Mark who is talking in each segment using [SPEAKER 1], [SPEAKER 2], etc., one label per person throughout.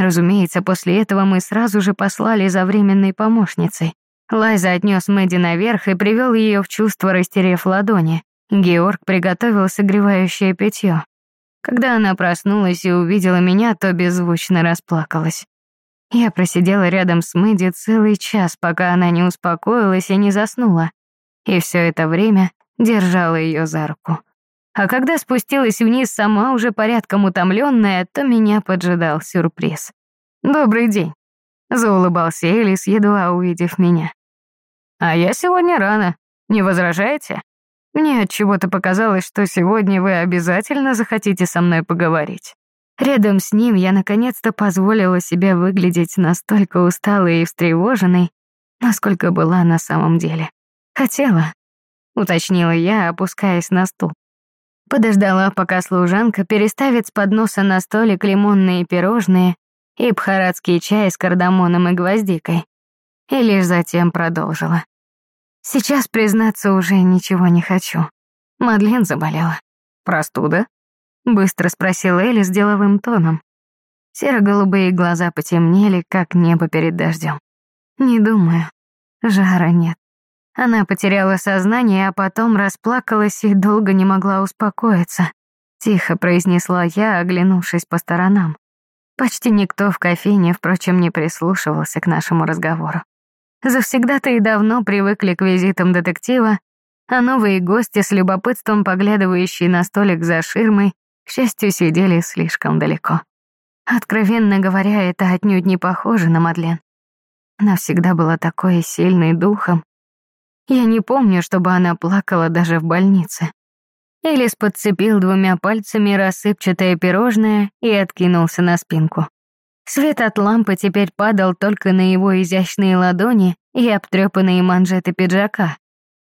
[SPEAKER 1] Разумеется, после этого мы сразу же послали за временной помощницей. Лайза отнес Мэдди наверх и привел ее в чувство, растерев ладони. Георг приготовил согревающее питье. Когда она проснулась и увидела меня, то беззвучно расплакалась. Я просидела рядом с Мэдди целый час, пока она не успокоилась и не заснула. И все это время держала ее за руку. А когда спустилась вниз сама, уже порядком утомленная, то меня поджидал сюрприз. «Добрый день», — заулыбался Элис, едва увидев меня. «А я сегодня рано. Не возражаете? Мне от чего то показалось, что сегодня вы обязательно захотите со мной поговорить». Рядом с ним я наконец-то позволила себе выглядеть настолько усталой и встревоженной, насколько была на самом деле. Хотела, уточнила я, опускаясь на стул. Подождала, пока служанка переставит с подноса на столик лимонные пирожные и бхаратский чай с кардамоном и гвоздикой. И лишь затем продолжила. Сейчас, признаться, уже ничего не хочу. Мадлен заболела. Простуда? Быстро спросил Элли с деловым тоном. Серо-голубые глаза потемнели, как небо перед дождем. Не думаю. Жара нет. Она потеряла сознание, а потом расплакалась и долго не могла успокоиться. Тихо произнесла я, оглянувшись по сторонам. Почти никто в кофейне, впрочем, не прислушивался к нашему разговору. Завсегда-то и давно привыкли к визитам детектива, а новые гости с любопытством поглядывающие на столик за ширмой, к счастью, сидели слишком далеко. Откровенно говоря, это отнюдь не похоже на Мадлен. Она всегда была такой сильной духом, я не помню, чтобы она плакала даже в больнице. Элис подцепил двумя пальцами рассыпчатое пирожное и откинулся на спинку. Свет от лампы теперь падал только на его изящные ладони и обтрепанные манжеты пиджака.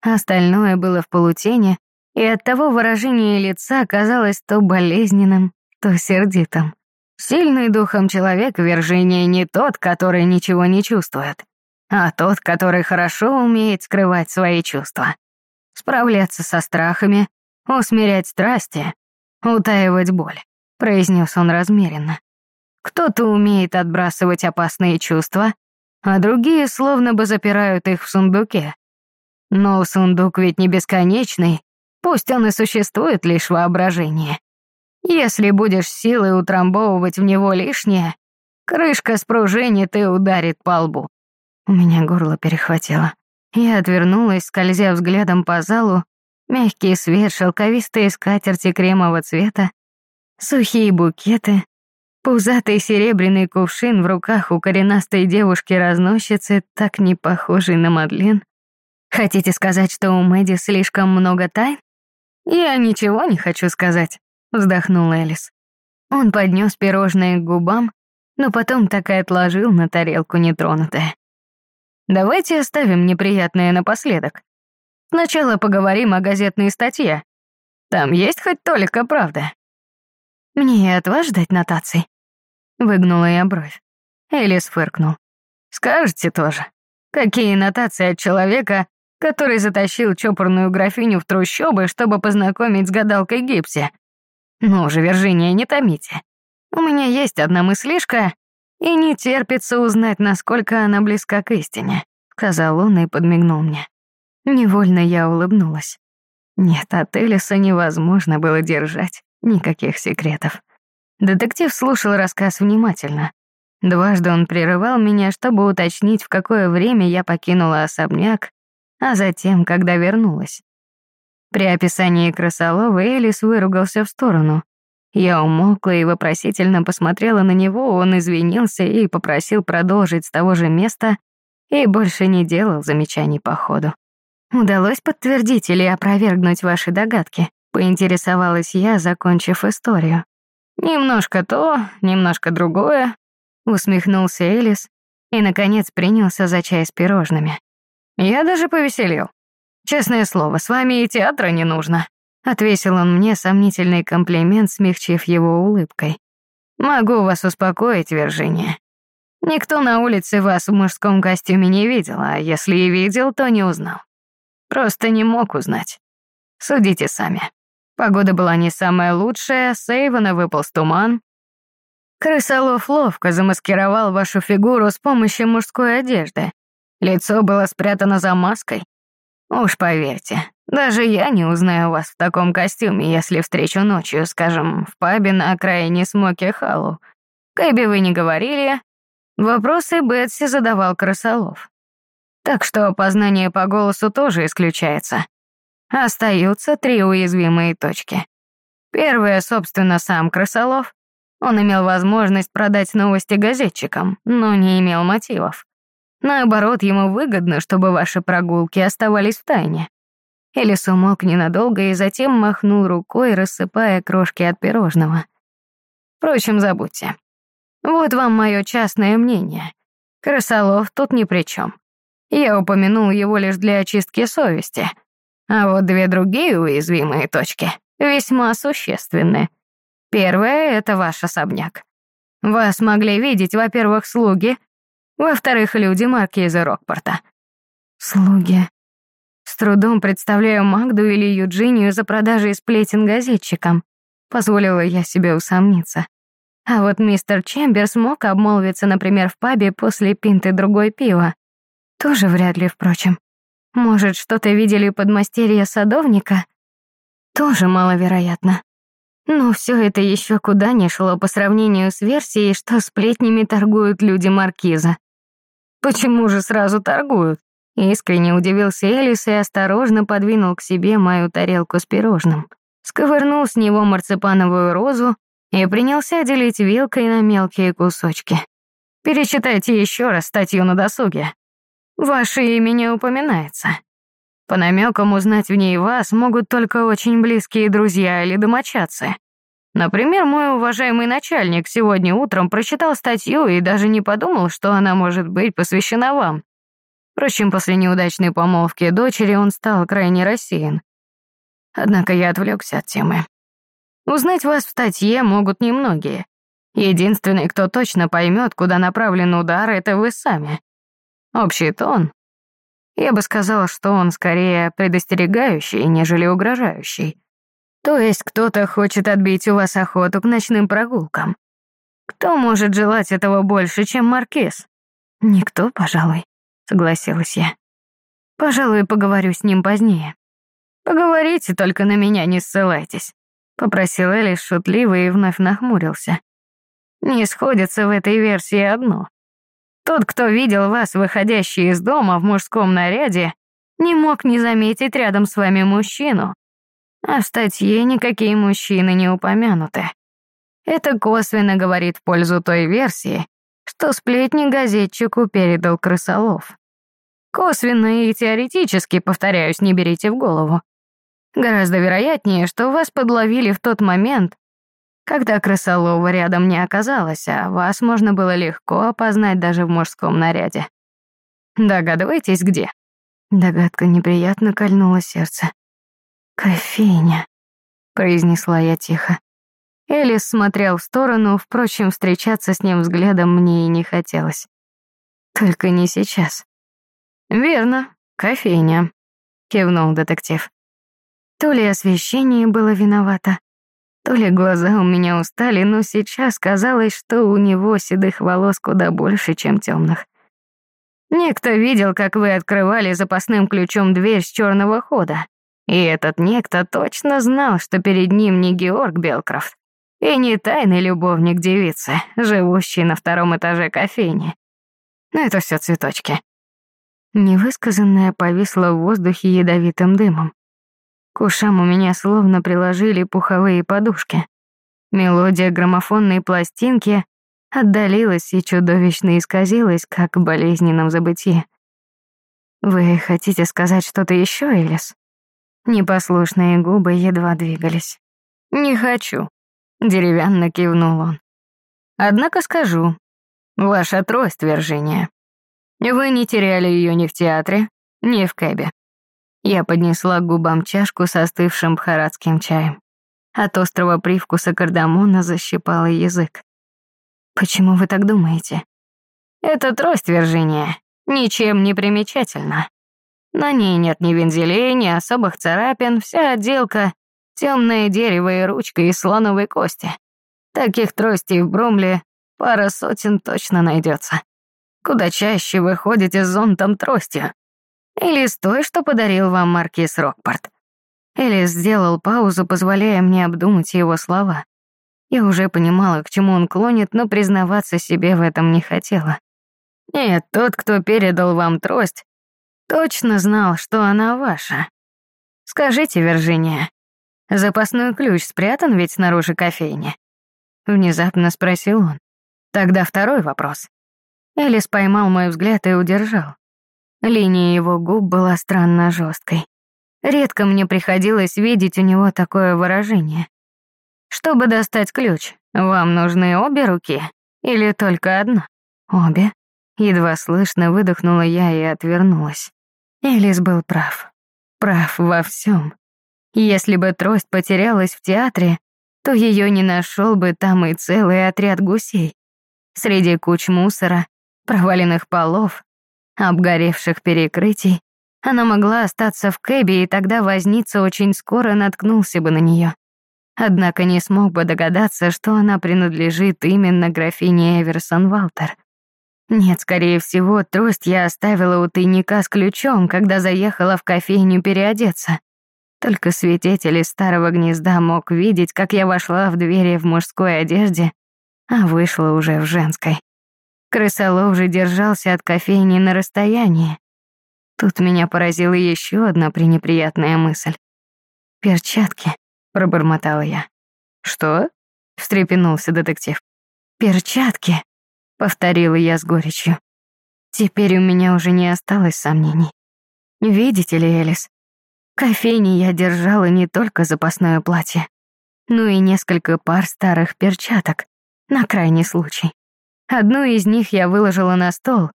[SPEAKER 1] Остальное было в полутени, и оттого выражение лица казалось то болезненным, то сердитым. Сильный духом человек Виржиния не тот, который ничего не чувствует а тот, который хорошо умеет скрывать свои чувства. Справляться со страхами, усмирять страсти, утаивать боль, произнес он размеренно. Кто-то умеет отбрасывать опасные чувства, а другие словно бы запирают их в сундуке. Но сундук ведь не бесконечный, пусть он и существует лишь воображение. Если будешь силой утрамбовывать в него лишнее, крышка спружинит и ударит по лбу. У меня горло перехватило. Я отвернулась, скользя взглядом по залу. Мягкий свет, шелковистые скатерти кремового цвета, сухие букеты, пузатый серебряный кувшин в руках у коренастой девушки-разносчицы, так не похожей на Мадлен. Хотите сказать, что у Мэдди слишком много тайн? Я ничего не хочу сказать, вздохнул Элис. Он поднес пирожное к губам, но потом так и отложил на тарелку нетронутое. Давайте оставим неприятное напоследок. Сначала поговорим о газетной статье. Там есть хоть толика правды. Мне от вас ждать нотаций? Выгнула я бровь. Элис фыркнул. Скажете тоже. Какие нотации от человека, который затащил чопорную графиню в трущобы, чтобы познакомить с гадалкой Гипси? Ну же, Виржиния, не томите. У меня есть одна мыслишка, и не терпится узнать, насколько она близка к истине», — сказал он и подмигнул мне. Невольно я улыбнулась. Нет, от Элиса невозможно было держать никаких секретов. Детектив слушал рассказ внимательно. Дважды он прерывал меня, чтобы уточнить, в какое время я покинула особняк, а затем, когда вернулась. При описании крысолова Элис выругался в сторону, я умолкла и вопросительно посмотрела на него, он извинился и попросил продолжить с того же места и больше не делал замечаний по ходу. «Удалось подтвердить или опровергнуть ваши догадки?» — поинтересовалась я, закончив историю. «Немножко то, немножко другое», — усмехнулся Элис и, наконец, принялся за чай с пирожными. «Я даже повеселил. Честное слово, с вами и театра не нужно. Отвесил он мне сомнительный комплимент, смягчив его улыбкой. «Могу вас успокоить, Виржиния. Никто на улице вас в мужском костюме не видел, а если и видел, то не узнал. Просто не мог узнать. Судите сами. Погода была не самая лучшая, с Эйвона выпал туман. Крысолов ловко замаскировал вашу фигуру с помощью мужской одежды. Лицо было спрятано за маской. Уж поверьте, даже я не узнаю вас в таком костюме, если встречу ночью, скажем, в пабе на окраине Смоки Халлу. Кэби вы не говорили. Вопросы Бетси задавал Крысолов. Так что опознание по голосу тоже исключается. Остаются три уязвимые точки. Первая, собственно, сам Крысолов. Он имел возможность продать новости газетчикам, но не имел мотивов. Наоборот, ему выгодно, чтобы ваши прогулки оставались в тайне. Элис умолк ненадолго и затем махнул рукой, рассыпая крошки от пирожного. Впрочем, забудьте. Вот вам мое частное мнение. Крысолов тут ни при чем. Я упомянул его лишь для очистки совести. А вот две другие уязвимые точки весьма существенны. Первое — это ваш особняк. Вас могли видеть, во-первых, слуги, во-вторых, люди маркиза Рокпорта. Слуги. С трудом представляю Магду или Юджинию за продажей сплетен газетчикам. Позволила я себе усомниться. А вот мистер Чембер смог обмолвиться, например, в пабе после пинты другой пива. Тоже вряд ли, впрочем. Может, что-то видели подмастерья садовника? Тоже маловероятно. Но все это еще куда не шло по сравнению с версией, что сплетнями торгуют люди Маркиза. Почему же сразу торгуют? Искренне удивился Элис и осторожно подвинул к себе мою тарелку с пирожным. Сковырнул с него марципановую розу и принялся делить вилкой на мелкие кусочки. Перечитайте еще раз статью на досуге. Ваше имя не упоминается. По намекам узнать в ней вас могут только очень близкие друзья или домочадцы. Например, мой уважаемый начальник сегодня утром прочитал статью и даже не подумал, что она может быть посвящена вам. Впрочем, после неудачной помолвки дочери он стал крайне рассеян. Однако я отвлекся от темы. Узнать вас в статье могут немногие. Единственный, кто точно поймет, куда направлен удар, это вы сами. Общий тон я бы сказала, что он скорее предостерегающий, нежели угрожающий. То есть кто-то хочет отбить у вас охоту к ночным прогулкам. Кто может желать этого больше, чем Маркиз? Никто, пожалуй, согласилась я. Пожалуй, поговорю с ним позднее. Поговорите, только на меня не ссылайтесь, попросил Элис шутливо и вновь нахмурился. Не сходится в этой версии одно. Тот, кто видел вас, выходящий из дома в мужском наряде, не мог не заметить рядом с вами мужчину. А в статье никакие мужчины не упомянуты. Это косвенно говорит в пользу той версии, что сплетни газетчику передал крысолов. Косвенно и теоретически, повторяюсь, не берите в голову. Гораздо вероятнее, что вас подловили в тот момент, когда крысолова рядом не оказалось, а вас можно было легко опознать даже в мужском наряде. Догадываетесь, где? Догадка неприятно кольнула сердце. «Кофейня», — произнесла я тихо. Элис смотрел в сторону, впрочем, встречаться с ним взглядом мне и не хотелось. Только не сейчас. «Верно, кофейня», — кивнул детектив. То ли освещение было виновато, то ли глаза у меня устали, но сейчас казалось, что у него седых волос куда больше, чем темных. Некто видел, как вы открывали запасным ключом дверь с черного хода. И этот некто точно знал, что перед ним не Георг Белкрофт и не тайный любовник девицы, живущий на втором этаже кофейни. Но это все цветочки. Невысказанное повисло в воздухе ядовитым дымом. К ушам у меня словно приложили пуховые подушки. Мелодия граммофонной пластинки отдалилась и чудовищно исказилась, как в болезненном забытии. «Вы хотите сказать что-то еще, Элис?» Непослушные губы едва двигались. «Не хочу», — деревянно кивнул он. «Однако скажу. Ваша трость, Виржиния. Вы не теряли ее ни в театре, ни в кэбе. Я поднесла к губам чашку с остывшим бхаратским чаем. От острого привкуса кардамона защипала язык. «Почему вы так думаете?» «Это трость, Виржиния. Ничем не примечательна. На ней нет ни вензелей, ни особых царапин, вся отделка — темное дерево и ручка из слоновой кости. Таких тростей в Брумле пара сотен точно найдется. Куда чаще вы ходите с зонтом тростью. Или с той, что подарил вам маркиз Рокпорт. Элис сделал паузу, позволяя мне обдумать его слова. Я уже понимала, к чему он клонит, но признаваться себе в этом не хотела. Нет, тот, кто передал вам трость, точно знал, что она ваша. Скажите, Виржиния, запасной ключ спрятан ведь снаружи кофейни? Внезапно спросил он. Тогда второй вопрос. Элис поймал мой взгляд и удержал. Линия его губ была странно жесткой. Редко мне приходилось видеть у него такое выражение. Чтобы достать ключ, вам нужны обе руки или только одна? Обе. Едва слышно выдохнула я и отвернулась. Элис был прав. Прав во всем. Если бы трость потерялась в театре, то ее не нашел бы там и целый отряд гусей. Среди куч мусора, проваленных полов, обгоревших перекрытий она могла остаться в кэбе, и тогда возница очень скоро наткнулся бы на нее. Однако не смог бы догадаться, что она принадлежит именно графине Эверсон Валтер. Нет, скорее всего, трость я оставила у тайника с ключом, когда заехала в кофейню переодеться. Только свидетель из старого гнезда мог видеть, как я вошла в двери в мужской одежде, а вышла уже в женской. Крысолов же держался от кофейни на расстоянии, Тут меня поразила еще одна пренеприятная мысль. «Перчатки», — пробормотала я. «Что?» — встрепенулся детектив. «Перчатки», — повторила я с горечью. Теперь у меня уже не осталось сомнений. Видите ли, Элис, кофейне я держала не только запасное платье, но и несколько пар старых перчаток, на крайний случай. Одну из них я выложила на стол,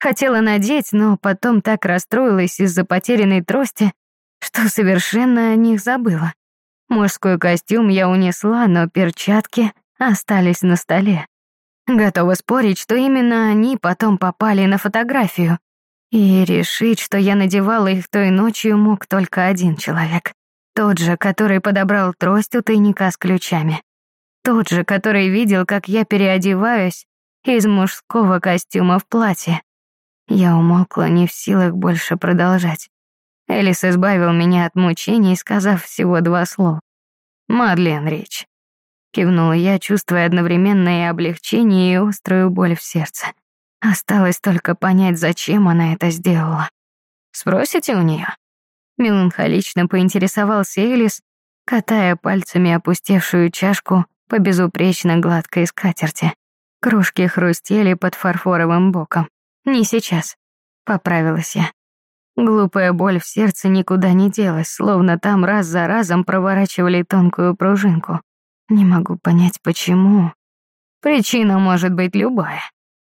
[SPEAKER 1] Хотела надеть, но потом так расстроилась из-за потерянной трости, что совершенно о них забыла. Мужской костюм я унесла, но перчатки остались на столе. Готова спорить, что именно они потом попали на фотографию. И решить, что я надевала их той ночью, мог только один человек. Тот же, который подобрал трость у тайника с ключами. Тот же, который видел, как я переодеваюсь из мужского костюма в платье. Я умолкла, не в силах больше продолжать. Элис избавил меня от мучений, сказав всего два слова. «Мадлен Рич», — кивнула я, чувствуя одновременно и облегчение, и острую боль в сердце. Осталось только понять, зачем она это сделала. «Спросите у нее?» Меланхолично поинтересовался Элис, катая пальцами опустевшую чашку по безупречно гладкой скатерти. Кружки хрустели под фарфоровым боком. «Не сейчас», — поправилась я. Глупая боль в сердце никуда не делась, словно там раз за разом проворачивали тонкую пружинку. Не могу понять, почему. Причина может быть любая.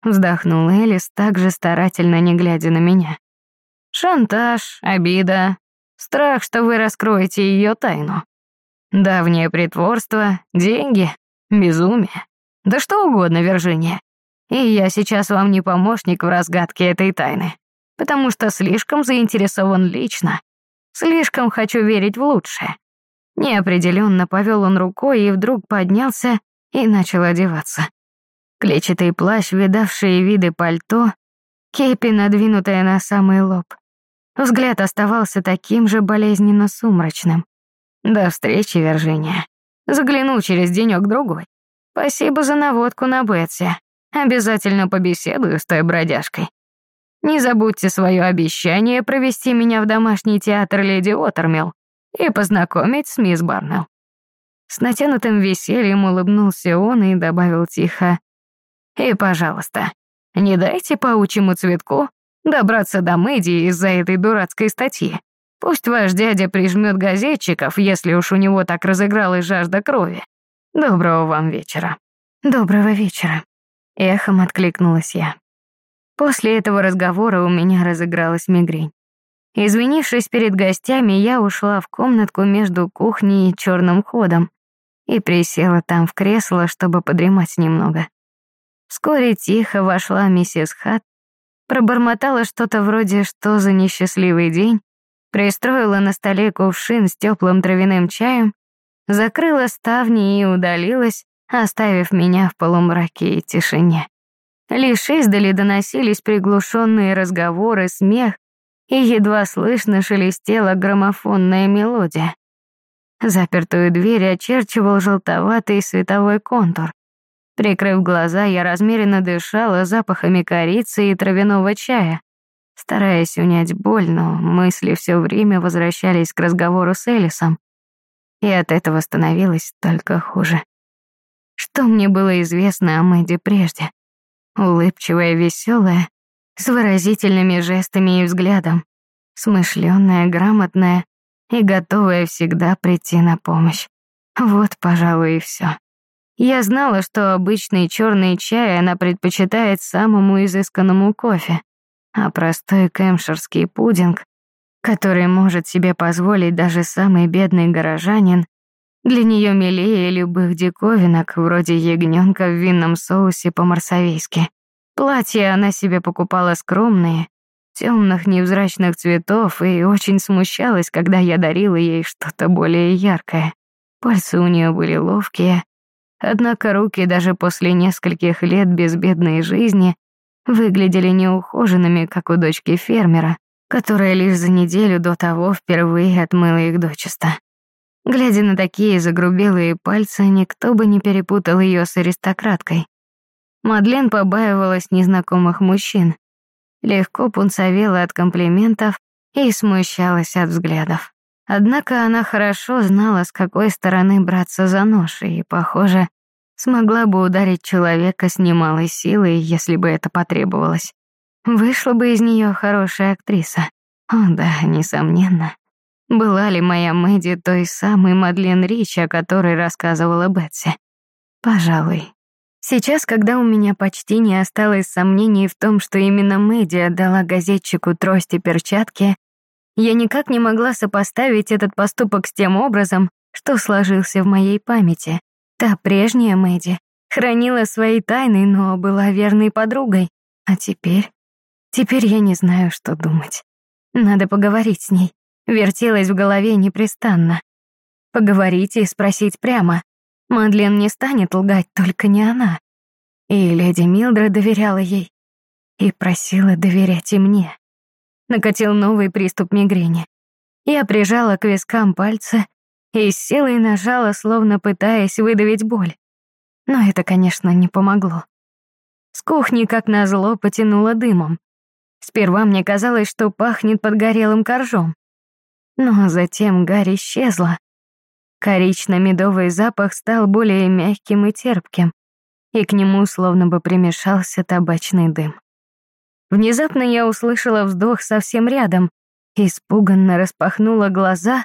[SPEAKER 1] Вздохнул Элис, также старательно не глядя на меня. Шантаж, обида, страх, что вы раскроете ее тайну. Давнее притворство, деньги, безумие. Да что угодно, Виржиния. И я сейчас вам не помощник в разгадке этой тайны, потому что слишком заинтересован лично, слишком хочу верить в лучшее. Неопределенно повел он рукой и вдруг поднялся и начал одеваться. Клетчатый плащ, видавшие виды пальто, кепи, надвинутая на самый лоб. Взгляд оставался таким же болезненно сумрачным. До встречи, Виржиния. Загляну через денёк-другой. Спасибо за наводку на Бетси. Обязательно побеседую с той бродяжкой. Не забудьте свое обещание провести меня в домашний театр Леди Отермилл и познакомить с мисс Барнелл». С натянутым весельем улыбнулся он и добавил тихо. «И, пожалуйста, не дайте паучьему цветку добраться до Мэди из-за этой дурацкой статьи. Пусть ваш дядя прижмет газетчиков, если уж у него так разыгралась жажда крови. Доброго вам вечера». «Доброго вечера», Эхом откликнулась я. После этого разговора у меня разыгралась мигрень. Извинившись перед гостями, я ушла в комнатку между кухней и черным ходом и присела там в кресло, чтобы подремать немного. Вскоре тихо вошла миссис Хат, пробормотала что-то вроде «что за несчастливый день», пристроила на столе кувшин с теплым травяным чаем, закрыла ставни и удалилась, оставив меня в полумраке и тишине. Лишь издали доносились приглушенные разговоры, смех, и едва слышно шелестела граммофонная мелодия. Запертую дверь очерчивал желтоватый световой контур. Прикрыв глаза, я размеренно дышала запахами корицы и травяного чая, стараясь унять боль, но мысли все время возвращались к разговору с Элисом, и от этого становилось только хуже. Что мне было известно о Мэдди прежде? Улыбчивая, веселая, с выразительными жестами и взглядом, смышленная, грамотная и готовая всегда прийти на помощь. Вот, пожалуй, и все. Я знала, что обычный черный чай она предпочитает самому изысканному кофе, а простой кэмширский пудинг, который может себе позволить даже самый бедный горожанин, для нее милее любых диковинок, вроде ягненка в винном соусе по-марсавийски. Платья она себе покупала скромные, темных невзрачных цветов и очень смущалась, когда я дарила ей что-то более яркое. Пальцы у нее были ловкие, Однако руки даже после нескольких лет безбедной жизни выглядели неухоженными, как у дочки фермера, которая лишь за неделю до того впервые отмыла их дочисто. Глядя на такие загрубелые пальцы, никто бы не перепутал ее с аристократкой. Мадлен побаивалась незнакомых мужчин, легко пунцовела от комплиментов и смущалась от взглядов. Однако она хорошо знала, с какой стороны браться за нож, и, похоже, смогла бы ударить человека с немалой силой, если бы это потребовалось. Вышла бы из нее хорошая актриса. О да, несомненно. Была ли моя Мэдди той самой Мадлен Рич, о которой рассказывала Бетси? Пожалуй. Сейчас, когда у меня почти не осталось сомнений в том, что именно Мэдди отдала газетчику трость и перчатки, я никак не могла сопоставить этот поступок с тем образом, что сложился в моей памяти. Та прежняя Мэдди хранила свои тайны, но была верной подругой. А теперь... Теперь я не знаю, что думать. Надо поговорить с ней. Вертелась в голове непрестанно. Поговорить и спросить прямо. Мадлен не станет лгать, только не она. И леди Милдра доверяла ей. И просила доверять и мне накатил новый приступ мигрени. Я прижала к вискам пальцы и с силой нажала, словно пытаясь выдавить боль. Но это, конечно, не помогло. С кухни, как назло, потянуло дымом. Сперва мне казалось, что пахнет подгорелым коржом. Но затем гарь исчезла. Корично-медовый запах стал более мягким и терпким, и к нему словно бы примешался табачный дым. Внезапно я услышала вздох совсем рядом, испуганно распахнула глаза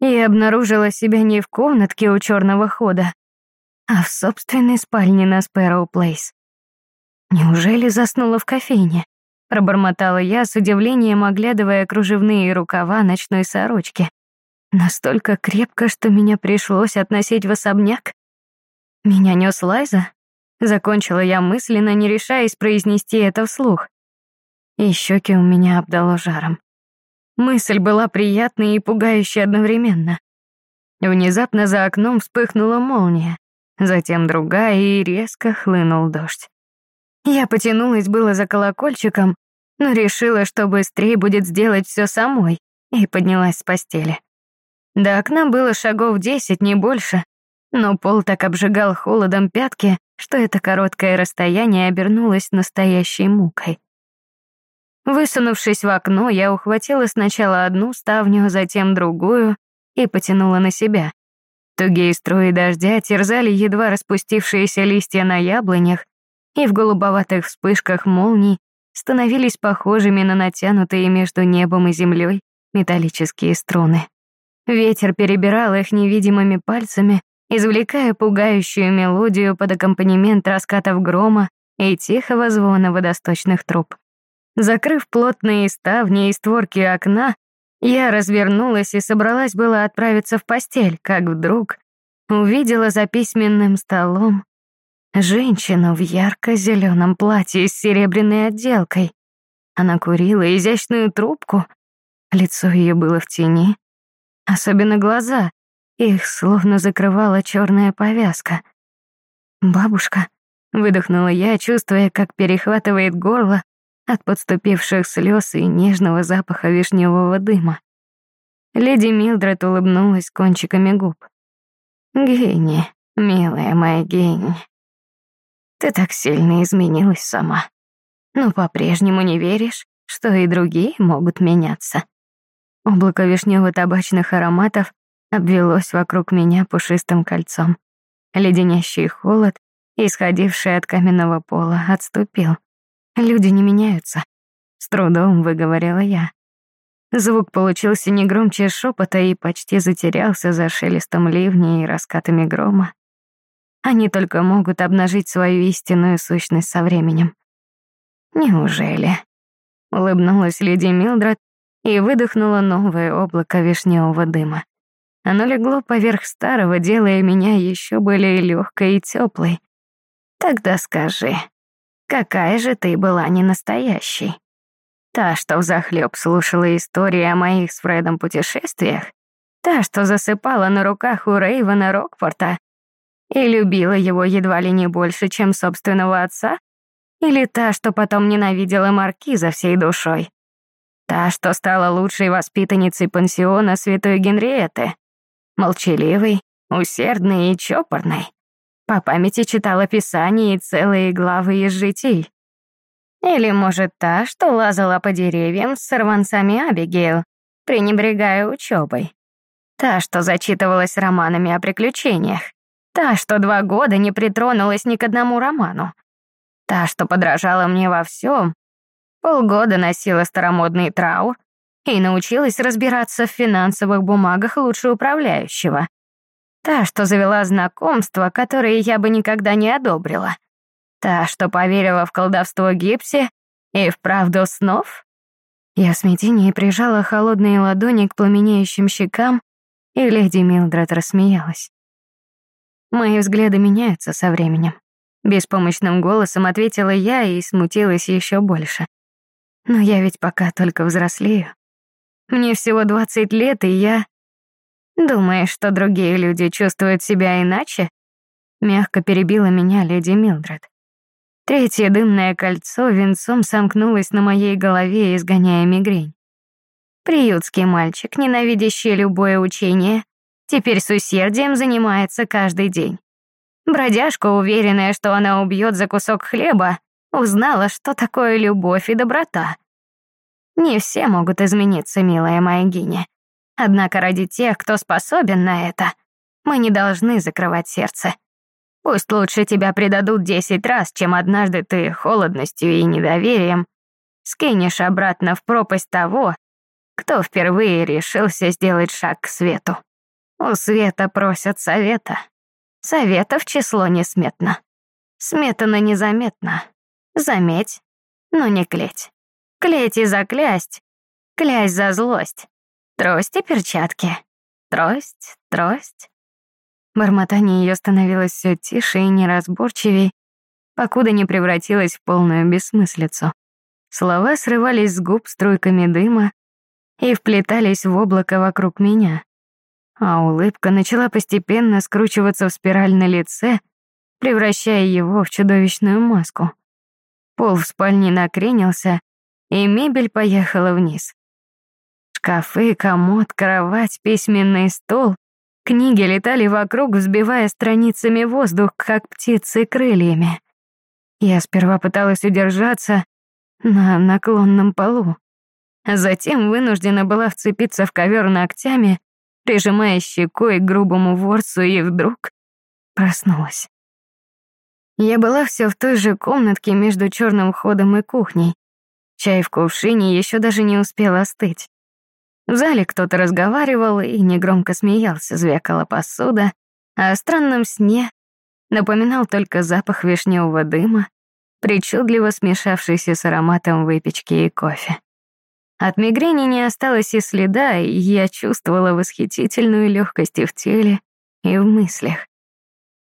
[SPEAKER 1] и обнаружила себя не в комнатке у черного хода, а в собственной спальне на Спэроу Плейс. Неужели заснула в кофейне? Пробормотала я с удивлением, оглядывая кружевные рукава ночной сорочки. Настолько крепко, что меня пришлось относить в особняк. Меня нес Лайза? Закончила я мысленно, не решаясь произнести это вслух и щеки у меня обдало жаром. Мысль была приятной и пугающей одновременно. Внезапно за окном вспыхнула молния, затем другая, и резко хлынул дождь. Я потянулась было за колокольчиком, но решила, что быстрее будет сделать все самой, и поднялась с постели. До окна было шагов десять, не больше, но пол так обжигал холодом пятки, что это короткое расстояние обернулось настоящей мукой. Высунувшись в окно, я ухватила сначала одну ставню, затем другую и потянула на себя. Тугие струи дождя терзали едва распустившиеся листья на яблонях и в голубоватых вспышках молний становились похожими на натянутые между небом и землей металлические струны. Ветер перебирал их невидимыми пальцами, извлекая пугающую мелодию под аккомпанемент раскатов грома и тихого звона водосточных труб. Закрыв плотные ставни и створки окна, я развернулась и собралась было отправиться в постель, как вдруг увидела за письменным столом женщину в ярко-зеленом платье с серебряной отделкой. Она курила изящную трубку, лицо ее было в тени, особенно глаза, их словно закрывала черная повязка. «Бабушка», — выдохнула я, чувствуя, как перехватывает горло от подступивших слез и нежного запаха вишневого дыма. Леди Милдред улыбнулась кончиками губ. «Гений, милая моя гений. Ты так сильно изменилась сама. Но по-прежнему не веришь, что и другие могут меняться». Облако вишнево-табачных ароматов обвелось вокруг меня пушистым кольцом. Леденящий холод, исходивший от каменного пола, отступил. Люди не меняются. С трудом выговорила я. Звук получился не громче шепота и почти затерялся за шелестом ливня и раскатами грома. Они только могут обнажить свою истинную сущность со временем. Неужели? Улыбнулась леди Милдред и выдохнула новое облако вишневого дыма. Оно легло поверх старого, делая меня еще более легкой и теплой. Тогда скажи, какая же ты была не настоящей? Та, что взахлеб слушала истории о моих с Фредом путешествиях, та, что засыпала на руках у Рейвена Рокпорта и любила его едва ли не больше, чем собственного отца, или та, что потом ненавидела Маркиза всей душой? Та, что стала лучшей воспитанницей пансиона Святой Генриетты. Молчаливой, усердной и чопорной. По памяти читала Писание и целые главы из житий. Или, может, та, что лазала по деревьям с сорванцами Абигейл, пренебрегая учебой. Та, что зачитывалась романами о приключениях. Та, что два года не притронулась ни к одному роману. Та, что подражала мне во всем, полгода носила старомодный траур и научилась разбираться в финансовых бумагах лучше управляющего. Та, что завела знакомства, которые я бы никогда не одобрила. Та, что поверила в колдовство Гипси и в правду снов. Я в смятении прижала холодные ладони к пламенеющим щекам, и леди Милдред рассмеялась. Мои взгляды меняются со временем. Беспомощным голосом ответила я и смутилась еще больше. Но я ведь пока только взрослею. Мне всего 20 лет, и я... Думаешь, что другие люди чувствуют себя иначе? Мягко перебила меня леди Милдред. Третье дымное кольцо венцом сомкнулось на моей голове, изгоняя мигрень. Приютский мальчик, ненавидящий любое учение, теперь с усердием занимается каждый день. Бродяжка, уверенная, что она убьет за кусок хлеба, узнала, что такое любовь и доброта. Не все могут измениться, милая моя Гиня. Однако ради тех, кто способен на это, мы не должны закрывать сердце. Пусть лучше тебя предадут десять раз, чем однажды ты холодностью и недоверием скинешь обратно в пропасть того, кто впервые решился сделать шаг к свету. У света просят совета. Советов число несметно. Сметано незаметно. Заметь, но не клеть. Клеть и заклясть. Клясть за злость. Трость и перчатки. Трость, трость. Бормотание ее становилось все тише и неразборчивей, покуда не превратилось в полную бессмыслицу. Слова срывались с губ струйками дыма и вплетались в облако вокруг меня а улыбка начала постепенно скручиваться в спираль на лице, превращая его в чудовищную маску. Пол в спальне накренился, и мебель поехала вниз. Шкафы, комод, кровать, письменный стол, книги летали вокруг, взбивая страницами воздух, как птицы крыльями. Я сперва пыталась удержаться на наклонном полу, затем вынуждена была вцепиться в ковер ногтями прижимая щекой к грубому ворсу, и вдруг проснулась. Я была все в той же комнатке между черным ходом и кухней. Чай в кувшине еще даже не успел остыть. В зале кто-то разговаривал и негромко смеялся, звякала посуда, а о странном сне напоминал только запах вишневого дыма, причудливо смешавшийся с ароматом выпечки и кофе. От мигрени не осталось и следа, и я чувствовала восхитительную легкость и в теле, и в мыслях.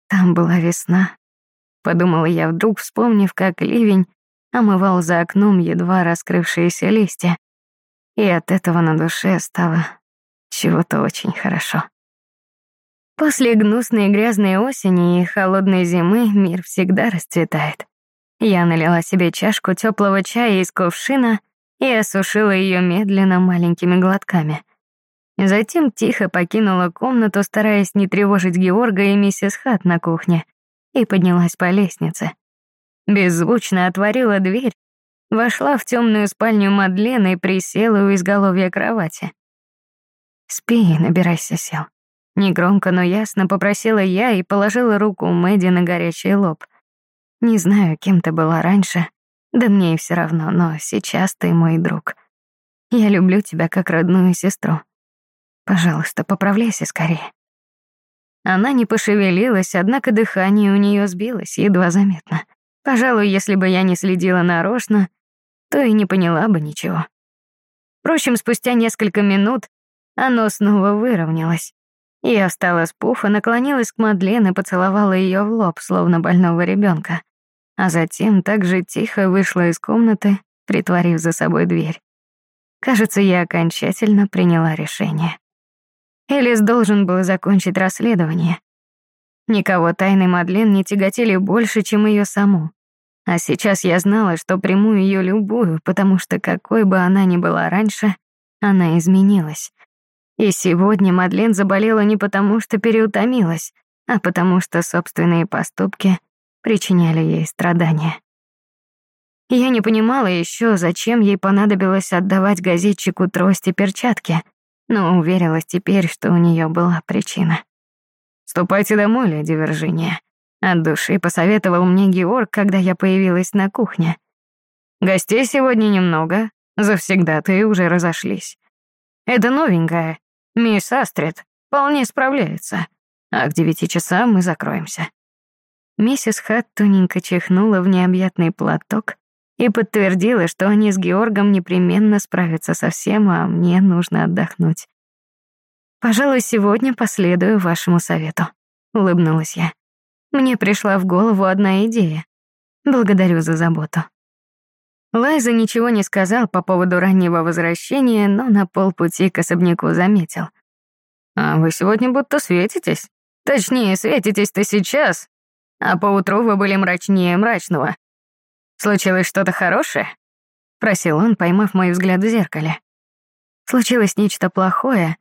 [SPEAKER 1] Там была весна. Подумала я вдруг, вспомнив, как ливень омывал за окном едва раскрывшиеся листья. И от этого на душе стало чего-то очень хорошо. После гнусной грязной осени и холодной зимы мир всегда расцветает. Я налила себе чашку теплого чая из кувшина и осушила ее медленно маленькими глотками. Затем тихо покинула комнату, стараясь не тревожить Георга и миссис Хат на кухне, и поднялась по лестнице. Беззвучно отворила дверь, вошла в темную спальню Мадлена и присела у изголовья кровати. «Спи и набирайся сил». Негромко, но ясно попросила я и положила руку Мэдди на горячий лоб. Не знаю, кем ты была раньше, да мне и все равно, но сейчас ты мой друг. Я люблю тебя как родную сестру. Пожалуйста, поправляйся скорее. Она не пошевелилась, однако дыхание у нее сбилось, едва заметно. Пожалуй, если бы я не следила нарочно, то и не поняла бы ничего. Впрочем, спустя несколько минут оно снова выровнялось. Я встала с пуфа, наклонилась к Мадлен и поцеловала ее в лоб, словно больного ребенка а затем также тихо вышла из комнаты, притворив за собой дверь. Кажется, я окончательно приняла решение. Элис должен был закончить расследование. Никого тайны Мадлен не тяготили больше, чем ее саму. А сейчас я знала, что приму ее любую, потому что какой бы она ни была раньше, она изменилась. И сегодня Мадлен заболела не потому, что переутомилась, а потому что собственные поступки причиняли ей страдания. Я не понимала еще, зачем ей понадобилось отдавать газетчику трость и перчатки, но уверилась теперь, что у нее была причина. «Ступайте домой, леди Виржиния», — от души посоветовал мне Георг, когда я появилась на кухне. «Гостей сегодня немного, завсегда-то уже разошлись. Это новенькая, мисс Астрид, вполне справляется, а к девяти часам мы закроемся». Миссис Хат тоненько чихнула в необъятный платок и подтвердила, что они с Георгом непременно справятся со всем, а мне нужно отдохнуть. «Пожалуй, сегодня последую вашему совету», — улыбнулась я. Мне пришла в голову одна идея. Благодарю за заботу. Лайза ничего не сказал по поводу раннего возвращения, но на полпути к особняку заметил. «А вы сегодня будто светитесь. Точнее, светитесь-то сейчас, а поутру вы были мрачнее мрачного. Случилось что-то хорошее?» — просил он, поймав мой взгляд в зеркале. Случилось нечто плохое,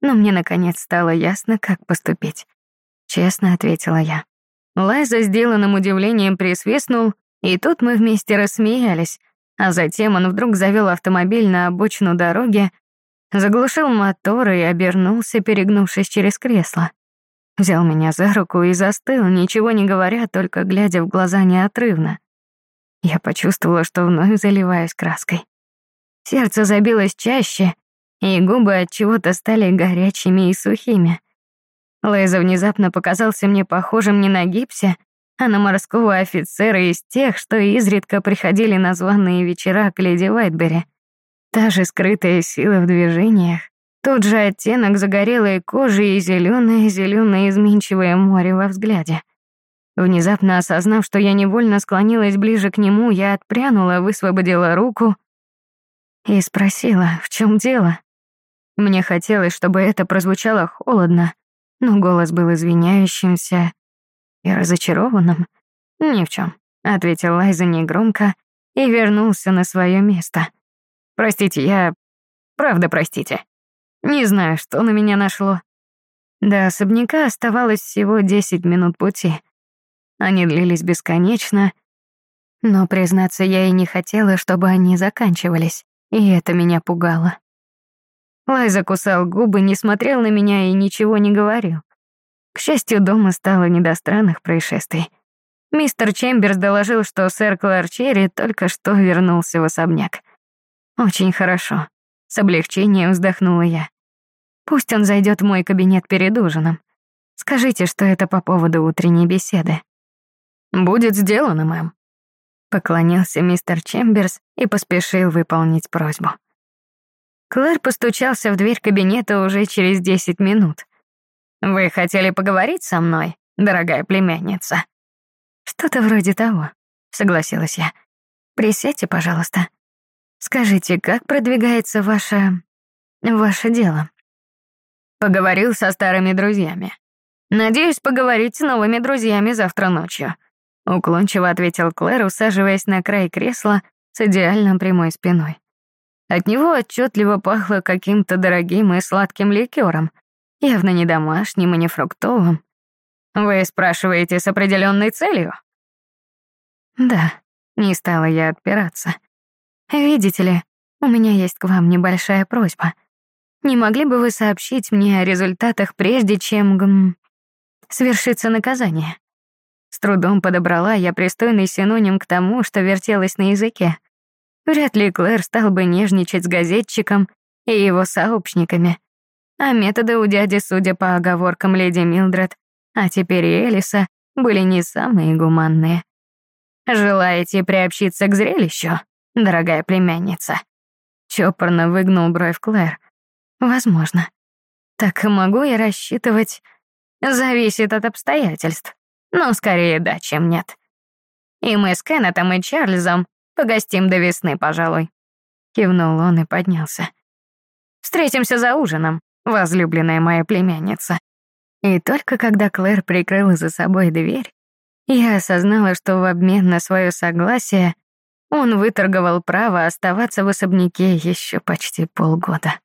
[SPEAKER 1] но мне, наконец, стало ясно, как поступить. Честно ответила я. Лайза сделанным удивлением присвистнул, и тут мы вместе рассмеялись, а затем он вдруг завел автомобиль на обочину дороги, заглушил мотор и обернулся, перегнувшись через кресло. Взял меня за руку и застыл, ничего не говоря, только глядя в глаза неотрывно. Я почувствовала, что вновь заливаюсь краской. Сердце забилось чаще, и губы от чего-то стали горячими и сухими. Лейза внезапно показался мне похожим не на гипсе, а на морского офицера из тех, что изредка приходили на званые вечера к леди Уайтбери. Та же скрытая сила в движениях, тот же оттенок загорелой кожи и зеленое зеленое изменчивое море во взгляде. Внезапно осознав, что я невольно склонилась ближе к нему, я отпрянула, высвободила руку и спросила, в чем дело. Мне хотелось, чтобы это прозвучало холодно, но голос был извиняющимся и разочарованным. «Ни в чем», — ответил Лайза негромко и вернулся на свое место. «Простите, я... Правда, простите». Не знаю, что на меня нашло. До особняка оставалось всего 10 минут пути. Они длились бесконечно, но, признаться, я и не хотела, чтобы они заканчивались, и это меня пугало. Лай закусал губы, не смотрел на меня и ничего не говорил. К счастью, дома стало не до странных происшествий. Мистер Чемберс доложил, что сэр Кларчери только что вернулся в особняк. Очень хорошо. С облегчением вздохнула я. Пусть он зайдет в мой кабинет перед ужином. Скажите, что это по поводу утренней беседы. Будет сделано, мэм. Поклонился мистер Чемберс и поспешил выполнить просьбу. Клэр постучался в дверь кабинета уже через десять минут. «Вы хотели поговорить со мной, дорогая племянница?» «Что-то вроде того», — согласилась я. «Присядьте, пожалуйста. Скажите, как продвигается ваше... ваше дело?» Поговорил со старыми друзьями. «Надеюсь поговорить с новыми друзьями завтра ночью», — уклончиво ответил Клэр, усаживаясь на край кресла с идеально прямой спиной. От него отчетливо пахло каким-то дорогим и сладким ликером, явно не домашним и не фруктовым. «Вы спрашиваете с определенной целью?» «Да», — не стала я отпираться. «Видите ли, у меня есть к вам небольшая просьба. Не могли бы вы сообщить мне о результатах, прежде чем гм, свершится наказание?» С трудом подобрала я пристойный синоним к тому, что вертелось на языке. Вряд ли Клэр стал бы нежничать с газетчиком и его сообщниками. А методы у дяди, судя по оговоркам леди Милдред, а теперь и Элиса, были не самые гуманные. «Желаете приобщиться к зрелищу, дорогая племянница?» Чопорно выгнул бровь Клэр. «Возможно. Так могу я рассчитывать...» «Зависит от обстоятельств. Но скорее да, чем нет. И мы с Кеннетом и Чарльзом Погостим до весны, пожалуй». Кивнул он и поднялся. «Встретимся за ужином, возлюбленная моя племянница». И только когда Клэр прикрыла за собой дверь, я осознала, что в обмен на свое согласие он выторговал право оставаться в особняке еще почти полгода.